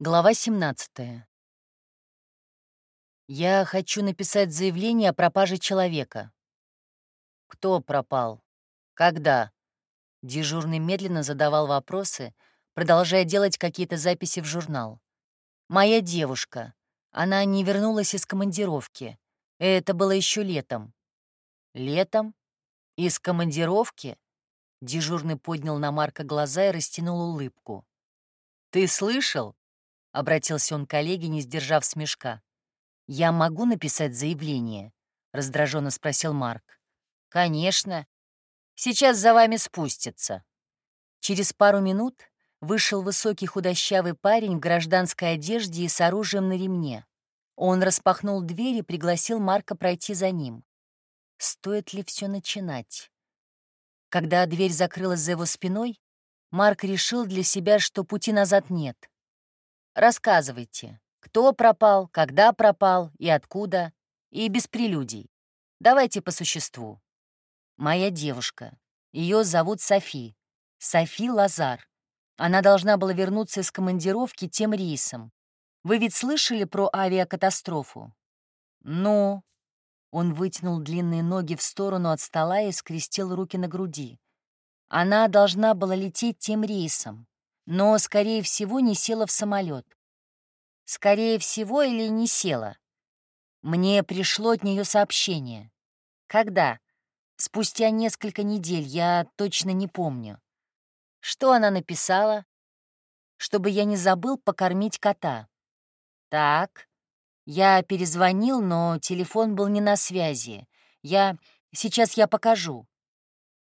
Глава 17. Я хочу написать заявление о пропаже человека. Кто пропал? Когда? Дежурный медленно задавал вопросы, продолжая делать какие-то записи в журнал. Моя девушка. Она не вернулась из командировки. Это было еще летом. Летом? Из командировки? Дежурный поднял на Марка глаза и растянул улыбку. «Ты слышал?» — обратился он к коллеге, не сдержав смешка. «Я могу написать заявление?» — раздраженно спросил Марк. «Конечно. Сейчас за вами спустятся». Через пару минут вышел высокий худощавый парень в гражданской одежде и с оружием на ремне. Он распахнул дверь и пригласил Марка пройти за ним. Стоит ли все начинать? Когда дверь закрылась за его спиной, Марк решил для себя, что пути назад нет. «Рассказывайте, кто пропал, когда пропал и откуда, и без прелюдий. Давайте по существу. Моя девушка. Ее зовут Софи. Софи Лазар. Она должна была вернуться из командировки тем рейсом. Вы ведь слышали про авиакатастрофу? Ну, он вытянул длинные ноги в сторону от стола и скрестил руки на груди. Она должна была лететь тем рейсом, но, скорее всего, не села в самолет. Скорее всего, или не села. Мне пришло от нее сообщение. Когда? Спустя несколько недель, я точно не помню. Что она написала? Чтобы я не забыл покормить кота. Так. Я перезвонил, но телефон был не на связи. Я... Сейчас я покажу.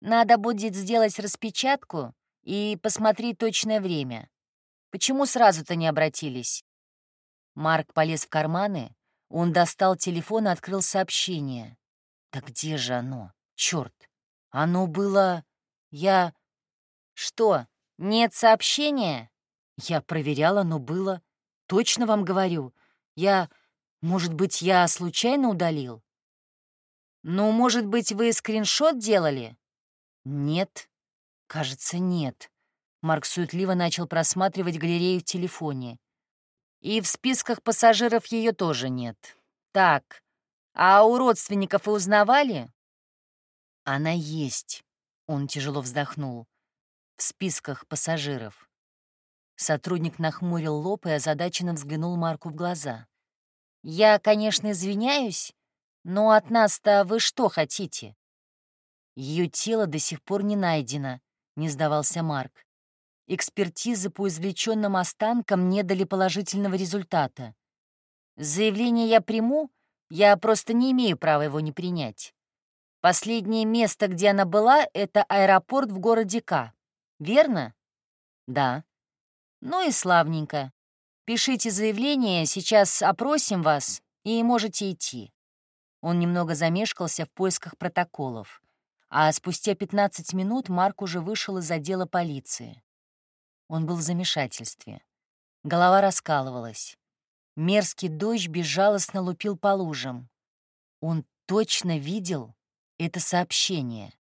Надо будет сделать распечатку и посмотреть точное время. Почему сразу-то не обратились?» Марк полез в карманы, он достал телефон и открыл сообщение. «Да где же оно? Черт! Оно было... Я... Что, нет сообщения?» «Я проверяла, но было. Точно вам говорю. Я... Может быть, я случайно удалил?» «Ну, может быть, вы скриншот делали?» «Нет, кажется, нет». Марк суетливо начал просматривать галерею в телефоне. «И в списках пассажиров ее тоже нет. Так, а у родственников и узнавали?» «Она есть», — он тяжело вздохнул. «В списках пассажиров». Сотрудник нахмурил лоб и озадаченно взглянул Марку в глаза. «Я, конечно, извиняюсь, но от нас-то вы что хотите? Ее тело до сих пор не найдено, не сдавался Марк. Экспертизы по извлеченным останкам не дали положительного результата. Заявление я приму, я просто не имею права его не принять. Последнее место, где она была, это аэропорт в городе К. Верно? Да. Ну и славненько. Пишите заявление, сейчас опросим вас, и можете идти. Он немного замешкался в поисках протоколов а спустя 15 минут Марк уже вышел из отдела полиции. Он был в замешательстве. Голова раскалывалась. Мерзкий дождь безжалостно лупил по лужам. Он точно видел это сообщение.